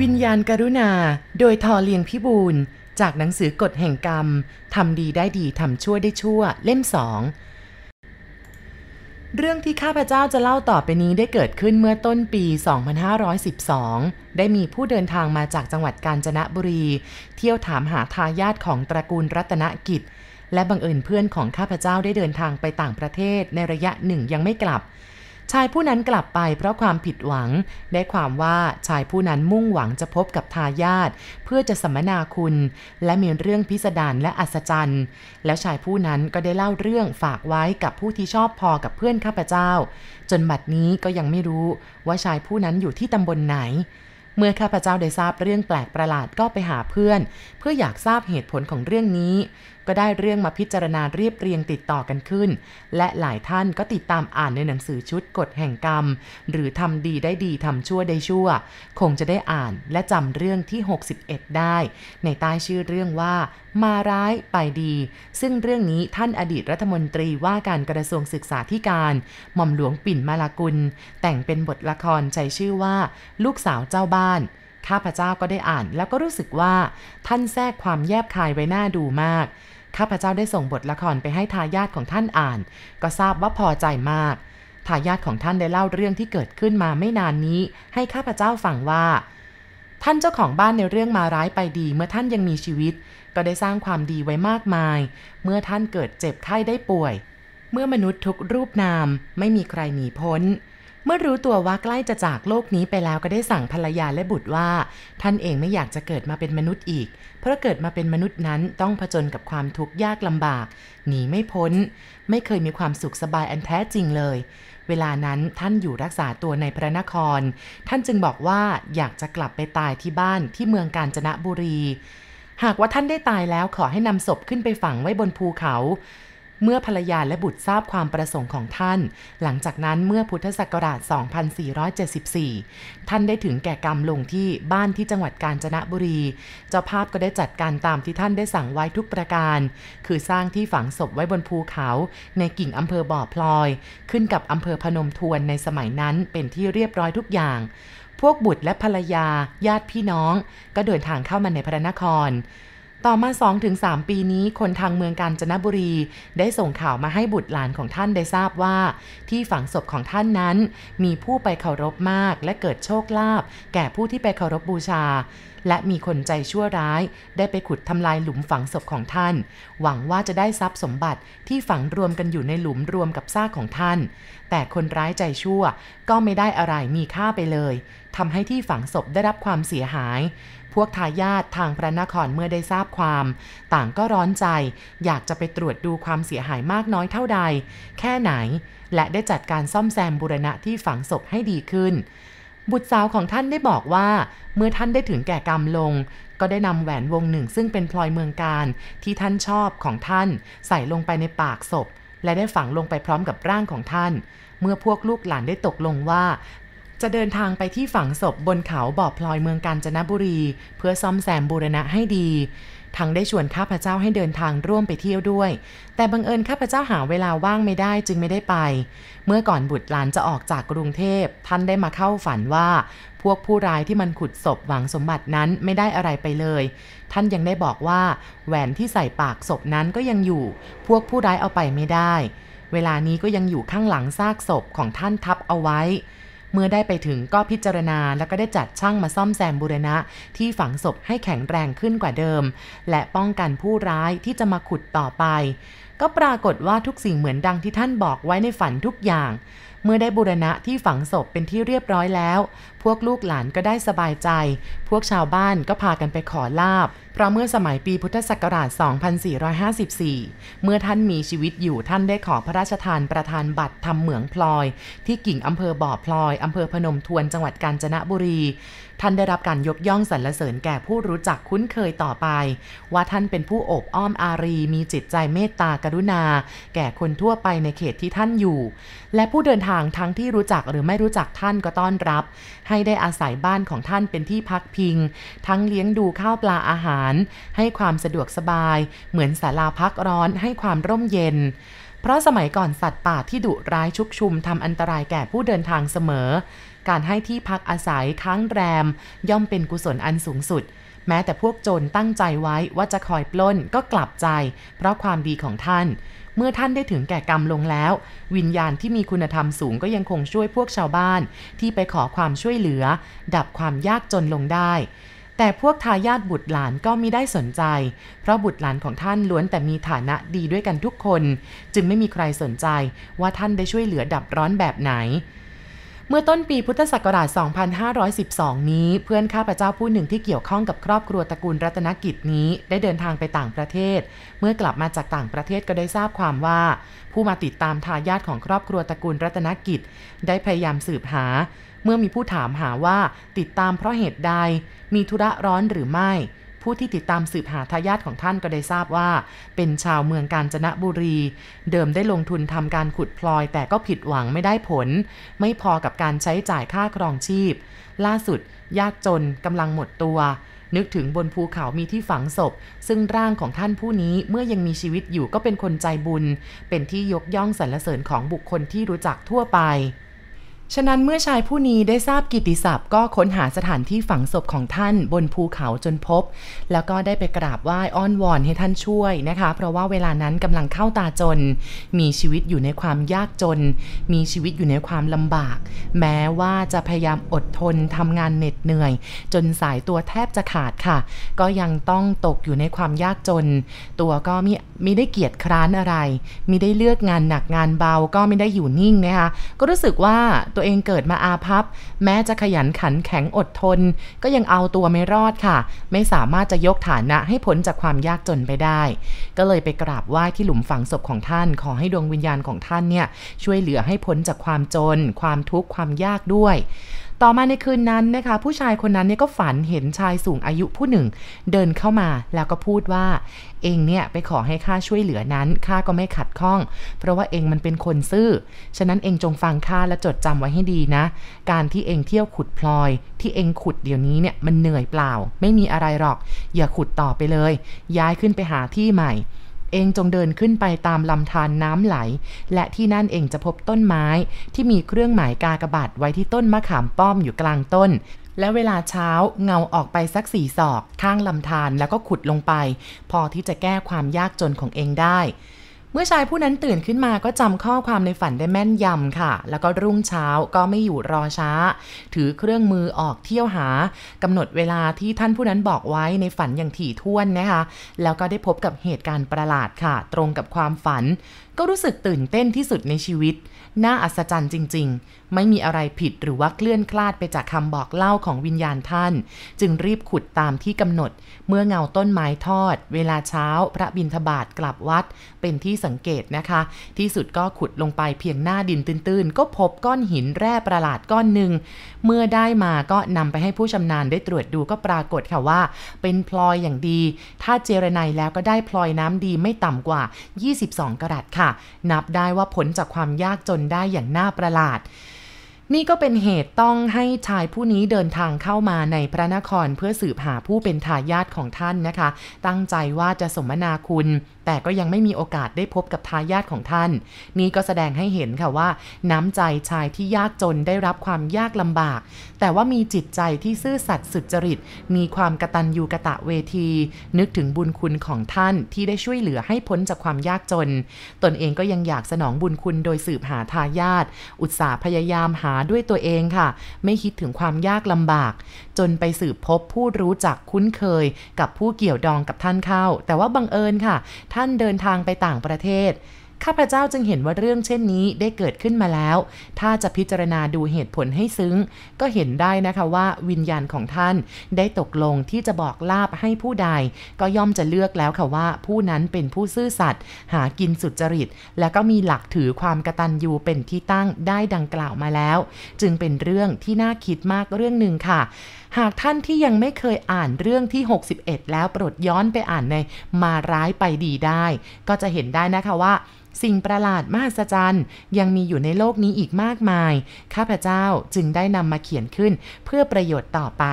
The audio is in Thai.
วิญญาณกรุณา โดยทอเลียงพิบูล จากหนังสือกฎแห่งกรรม ทำดีได้ดี ทำชั่วได้ชั่ว เล่มสอง เรื่องที่ข้าพเจ้าจะเล่าต่อไปนี้ได้เกิดขึ้นเมื่อต้นปี 2512 ได้มีผู้เดินทางมาจากจังหวัดกาญจนบุรี เที่ยวถามหาทายาทของตระกูลรัตนกิจ และบังเอิญเพื่อนของข้าพเจ้าได้เดินทางไปต่างประเทศในระยะหนึ่งยังไม่กลับ ชายผู้นั้นกลับไปเพราะความผิดหวัง ได้ความว่าชายผู้นั้นมุ่งหวังจะพบกับทายาทเพื่อจะสัมมนาคุณ และมีเรื่องพิสดารและอัศจรรย์ แล้วชายผู้นั้นก็ได้เล่าเรื่องฝากไว้กับผู้ที่ชอบพอกับเพื่อนข้าพเจ้า จนบัดนี้ก็ยังไม่รู้ว่าชายผู้นั้นอยู่ที่ตำบลไหนเมื่อข้าพเจ้าได้ทราบเรื่องแปลกประหลาดก็ไปหาเพื่อน เพื่ออยากทราบเหตุผลของเรื่องนี้ ก็ได้เรื่องมาพิจารณาเรียบเรียงติดต่อกันขึ้น และหลายท่านก็ติดตามอ่านในหนังสือชุดกฎแห่งกรรม หรือทำดีได้ดีทำชั่วได้ชั่ว คงจะได้อ่านและจำเรื่องที่ 61 ได้ ในใต้ชื่อเรื่องว่า มาร้ายไปดี ซึ่งเรื่องนี้ท่านอดีตรัฐมนตรีว่าการกระทรวงศึกษาธิการหม่อมหลวงปิ่นมาลากุล แต่งเป็นบทละครใช้ชื่อว่า ลูกสาวเจ้าบ้านข้าพเจ้าก็ได้อ่านแล้วก็รู้สึกว่า ท่านแทรกความแยบคายไว้หน้าดูมาก ข้าพเจ้าได้ส่งบทละครไปให้ทายาทของท่านอ่าน ก็ทราบว่าพอใจมาก ทายาทของท่านได้เล่าเรื่องที่เกิดขึ้นมาไม่นานนี้ ให้ข้าพเจ้าฟังว่า ท่านเจ้าของบ้านในเรื่องมาร้ายไปดี เมื่อท่านยังมีชีวิต ก็ได้สร้างความดีไว้มากมาย เมื่อท่านเกิดเจ็บไข้ได้ป่วย เมื่อมนุษย์ทุกรูปนามไม่มีใครหนีพ้น เมื่อรู้ตัวว่าใกล้จะจากโลกนี้ไปแล้วก็ได้สั่งภรรยาและบุตรว่า ท่านเองไม่อยากจะเกิดมาเป็นมนุษย์อีก เพราะเกิดมาเป็นมนุษย์นั้นต้องผจญกับความทุกข์ยากลำบาก หนีไม่พ้น ไม่เคยมีความสุขสบายอันแท้จริงเลย เวลานั้นท่านอยู่รักษาตัวในพระนคร ท่านจึงบอกว่าอยากจะกลับไปตายที่บ้านที่เมืองกาญจนบุรี หากว่าท่านได้ตายแล้วขอให้นำศพขึ้นไปฝังไว้บนภูเขา เมื่อภรรยาและบุตรทราบความประสงค์ของท่าน หลังจากนั้นเมื่อพุทธศักราช 2474 ท่านได้ถึงแก่กรรมลงที่บ้านที่จังหวัดกาญจนบุรี เจ้าภาพก็ได้จัดการตามที่ท่านได้สั่งไว้ทุกประการ คือสร้างที่ฝังศพไว้บนภูเขา ในกิ่งอำเภอบ่อพลอย ขึ้นกับอำเภอพนมทวนในสมัยนั้นเป็นที่เรียบร้อยทุกอย่างพวกบุตรและภรรยาญาติพี่น้อง ก็เดินทางเข้ามาในพระนคร ต่อมา 2-3 ปีนี้คนทางเมืองกาญจนบุรี ได้ส่งข่าวมาให้บุตรหลานของท่านได้ทราบว่า ที่ฝังศพของท่านนั้น มีผู้ไปเคารพมาก และเกิดโชคลาภแก่ผู้ที่ไปเคารพบบูชา และมีคนใจชั่วร้าย ได้ไปขุดทำลายหลุมฝังศพของท่าน หวังว่าจะได้ทรัพย์สมบัติที่ฝังรวมกันอยู่ในหลุมรวมกับซากของท่าน แต่คนร้ายใจชั่วก็ไม่ได้อะไรมีค่าไปเลย ทำให้ที่ฝังศพได้รับความเสียหาย พวกทายาททางพระนครเมื่อได้ทราบความ ต่างก็ร้อนใจ อยากจะไปตรวจดูความเสียหายมากน้อยเท่าใด แค่ไหน และได้จัดการซ่อมแซมบูรณะที่ฝังศพให้ดีขึ้น บุตรสาวของท่านได้บอกว่า เมื่อท่านได้ถึงแก่กรรมลง ก็ได้นำแหวนวงหนึ่งซึ่งเป็นพลอยเมืองการที่ท่านชอบของท่าน ใส่ลงไปในปากศพและได้ฝังลงไปพร้อมกับร่างของท่าน เมื่อพวกลูกหลานได้ตกลงว่า จะเดินทางไปที่ฝังศพบนเขาบ่อพลอยเมืองกาญจนบุรี เพื่อซ่อมแซมบูรณะให้ดีทั้งได้ชวนข้าพเจ้าให้เดินทางร่วมไปเที่ยวด้วย แต่บังเอิญข้าพเจ้าหาเวลาว่างไม่ได้จึงไม่ได้ไป เมื่อก่อนบุตรหลานจะออกจากกรุงเทพ ท่านได้มาเข้าฝันว่า พวกผู้ร้ายที่มันขุดศพหวังสมบัตินั้นไม่ได้อะไรไปเลย ท่านยังได้บอกว่า แหวนที่ใส่ปากศพนั้นก็ยังอยู่ พวกผู้ร้ายเอาไปไม่ได้ เวลานี้ก็ยังอยู่ข้างหลังซากศพของท่านทับเอาไว้ เมื่อได้ไปถึงก็พิจารณาแล้วก็ได้จัดช่างมาซ่อมแซมบูรณะ ที่ฝังศพให้แข็งแรงขึ้นกว่าเดิม และป้องกันผู้ร้ายที่จะมาขุดต่อไป ก็ปรากฏว่าทุกสิ่งเหมือนดังที่ท่านบอกไว้ในฝันทุกอย่างเมื่อได้บูรณะที่ฝังศพเป็นที่เรียบร้อยแล้ว พวกลูกหลานก็ได้สบายใจ พวกชาวบ้านก็พากันไปขอลาบ เพราะเมื่อสมัยปีพุทธศักราช 2454 เมื่อท่านมีชีวิตอยู่ท่านได้ขอพระราชทานประธานบัตรทำเหมืองพลอย ที่กิ่งอำเภอบ่อพลอยอำเภอพนมทวนจังหวัดกาญจนบุรี ท่านได้รับการยกย่องสรรเสริญแก่ผู้รู้จักคุ้นเคยต่อไป ว่าท่านเป็นผู้อบอ้อมอารีมีจิตใจเมตตากรุณา แก่คนทั่วไปในเขตที่ท่านอยู่ และผู้เดินทางทั้งที่รู้จักหรือไม่รู้จักท่านก็ต้อนรับ ให้ได้อาศัยบ้านของท่านเป็นที่พักพิง ทั้งเลี้ยงดูข้าวปลาอาหาร ให้ความสะดวกสบาย เหมือนศาลาพักร้อนให้ความร่มเย็นเพราะสมัยก่อนสัตว์ป่าที่ดุร้ายชุกชุมทำอันตรายแก่ผู้เดินทางเสมอ การให้ที่พักอาศัยค้างแรม ย่อมเป็นกุศลอันสูงสุด แม้แต่พวกโจรตั้งใจไว้ว่าจะคอยปล้นก็กลับใจ เพราะความดีของท่าน เมื่อท่านได้ถึงแก่กรรมลงแล้ว วิญญาณที่มีคุณธรรมสูงก็ยังคงช่วยพวกชาวบ้าน ที่ไปขอความช่วยเหลือ ดับความยากจนลงได้แต่พวกทายาทบุตรหลานก็มิได้สนใจ เพราะบุตรหลานของท่านล้วนแต่มีฐานะดีด้วยกันทุกคน จึงไม่มีใครสนใจว่าท่านได้ช่วยเหลือดับร้อนแบบไหน เมื่อต้นปีพุทธศักราช 2512 นี้ เพื่อนข้าพเจ้าผู้หนึ่งที่เกี่ยวข้องกับครอบครัวตระกูลรัตนกิจนี้ ได้เดินทางไปต่างประเทศ เมื่อกลับมาจากต่างประเทศก็ได้ทราบความว่า ผู้มาติดตามทายาทของครอบครัวตระกูลรัตนกิจ ได้พยายามสืบหา เมื่อมีผู้ถามหาว่าติดตามเพราะเหตุใด มีธุระร้อนหรือไม่ ผู้ที่ติดตามสืบหาทายาทของท่านก็ได้ทราบว่า เป็นชาวเมืองกาญจนบุรี เดิมได้ลงทุนทำการขุดพลอยแต่ก็ผิดหวังไม่ได้ผล ไม่พอกับการใช้จ่ายค่าครองชีพ ล่าสุด ยากจนกำลังหมดตัว นึกถึงบนภูเขามีที่ฝังศพ ซึ่งร่างของท่านผู้นี้เมื่อยังมีชีวิตอยู่ก็เป็นคนใจบุญ เป็นที่ยกย่องสรรเสริญของบุคคลที่รู้จักทั่วไป ฉะนั้นเมื่อชายผู้นี้ได้ทราบกิตติศัพท์ ก็ค้นหาสถานที่ฝังศพของท่านบนภูเขาจนพบ แล้วก็ได้ไปกราบไหว้อ้อนวอนให้ท่านช่วยนะคะ เพราะว่าเวลานั้นกำลังเข้าตาจน มีชีวิตอยู่ในความยากจน มีชีวิตอยู่ในความลำบาก แม้ว่าจะพยายามอดทนทำงานเหน็ดเหนื่อย จนสายตัวแทบจะขาดค่ะ ก็ยังต้องตกอยู่ในความยากจน ตัวก็มิม่ได้เกียจคร้านอะไรมิได้เลือกงานหนักงานเบาก็ไม่ได้อยู่นิ่งนะคะก็รู้สึกว่าตัวเองเกิดมาอาภัพแม้จะขยันขันแข็งอดทน ก็ยังเอาตัวไม่รอดค่ะ ไม่สามารถจะยกฐานะให้พ้นจากความยากจนไปได้ ก็เลยไปกราบไหว้ที่หลุมฝังศพของท่าน ขอให้ดวงวิญญาณของท่านเนี่ยช่วยเหลือให้พ้นจากความจน ความทุกข์ความยากด้วย ต่อมาในคืนนั้นนะคะ ผู้ชายคนนั้นเนี่ยก็ฝันเห็นชายสูงอายุผู้หนึ่ง เดินเข้ามาแล้วก็พูดว่า เองเนี่ยไปขอให้ข้าช่วยเหลือนั้นข้าก็ไม่ขัดข้อง เพราะว่าเองมันเป็นคนซื่อ ฉะนั้นเองจงฟังข้าและจดจำไว้ให้ดีนะ การที่เองเที่ยวขุดพลอย ที่เองขุดเดี๋ยวนี้เนี่ยมันเหนื่อยเปล่า ไม่มีอะไรหรอก อย่าขุดต่อไปเลย ย้ายขึ้นไปหาที่ใหม่ เองจงเดินขึ้นไปตามลำธารนน้ำไหล และที่นั่นเองจะพบต้นไม้ที่มีเครื่องหมายกากบาทไว้ที่ต้นมะขามป้อมอยู่กลางต้นและเวลาเช้าเงาออกไปสักสี่ศอก ข้างลำธารแล้วก็ขุดลงไป พอที่จะแก้ความยากจนของเองได้ เมื่อชายผู้นั้นตื่นขึ้นมาก็จำข้อความในฝันได้แม่นยำค่ะ แล้วก็รุ่งเช้าก็ไม่อยู่รอช้า ถือเครื่องมือออกเที่ยวหากำหนดเวลาที่ท่านผู้นั้นบอกไว้ในฝันอย่างถี่ถ้วนนะคะ แล้วก็ได้พบกับเหตุการณ์ประหลาดค่ะ ตรงกับความฝัน ก็รู้สึกตื่นเต้นที่สุดในชีวิต น่าอัศจรรย์จริง ๆ ไม่มีอะไรผิดหรือว่าเคลื่อนคลาดไปจากคำบอกเล่าของวิญญาณท่าน จึงรีบขุดตามที่กำหนด เมื่อเงาต้นไม้ทอด เวลาเช้า พระบิณฑบาตกลับวัด เป็นที่สังเกตนะคะ ที่สุดก็ขุดลงไปเพียงหน้าดินตื้นๆ ก็พบก้อนหินแร่ประหลาดก้อนหนึ่ง เมื่อได้มาก็นำไปให้ผู้ชำนาญได้ตรวจดูก็ปรากฏค่ะว่า เป็นพลอยอย่างดี ถ้าเจรไนแล้วก็ได้พลอยน้ำดีไม่ต่ำกว่า 22 กรัตค่ะนับได้ว่าผลจากความยากจนได้อย่างน่าประหลาด นี่ก็เป็นเหตุต้องให้ชายผู้นี้เดินทางเข้ามาในพระนครเพื่อสืบหาผู้เป็นทายาทของท่านนะคะ ตั้งใจว่าจะสมนาคุณ แต่ก็ยังไม่มีโอกาสได้พบกับทายาทของท่าน นี่ก็แสดงให้เห็นค่ะว่า น้ำใจชายที่ยากจนได้รับความยากลำบาก แต่ว่ามีจิตใจที่ซื่อสัตย์สุจริต มีความกตัญญูกะตะเวที นึกถึงบุญคุณของท่านที่ได้ช่วยเหลือให้พ้นจากความยากจน ตนเองก็ยังอยากสนองบุญคุณโดยสืบหาทายาทอุตสาห์พยายามหาด้วยตัวเองค่ะ ไม่คิดถึงความยากลำบาก จนไปสืบพบผู้รู้จักคุ้นเคย กับผู้เกี่ยวดองกับท่านเข้า แต่ว่าบังเอิญค่ะท่านเดินทางไปต่างประเทศ ข้าพเจ้าจึงเห็นว่าเรื่องเช่นนี้ได้เกิดขึ้นมาแล้ว ถ้าจะพิจารณาดูเหตุผลให้ซึ้ง ก็เห็นได้นะคะว่าวิญญาณของท่านได้ตกลงที่จะบอกลาบให้ผู้ใด ก็ย่อมจะเลือกแล้วค่ะว่า ผู้นั้นเป็นผู้ซื่อสัตย์หากินสุจริต และก็มีหลักถือความกตัญญูเป็นที่ตั้งได้ดังกล่าวมาแล้ว จึงเป็นเรื่องที่น่าคิดมากเรื่องหนึ่งค่ะหากท่านที่ยังไม่เคยอ่านเรื่องที่ 61 แล้วโปรดย้อนไปอ่านในมาร้ายไปดีได้ ก็จะเห็นได้นะคะว่า สิ่งประหลาดมหัศจรรย์ ยังมีอยู่ในโลกนี้อีกมากมาย ข้าพเจ้าจึงได้นำมาเขียนขึ้นเพื่อประโยชน์ต่อไป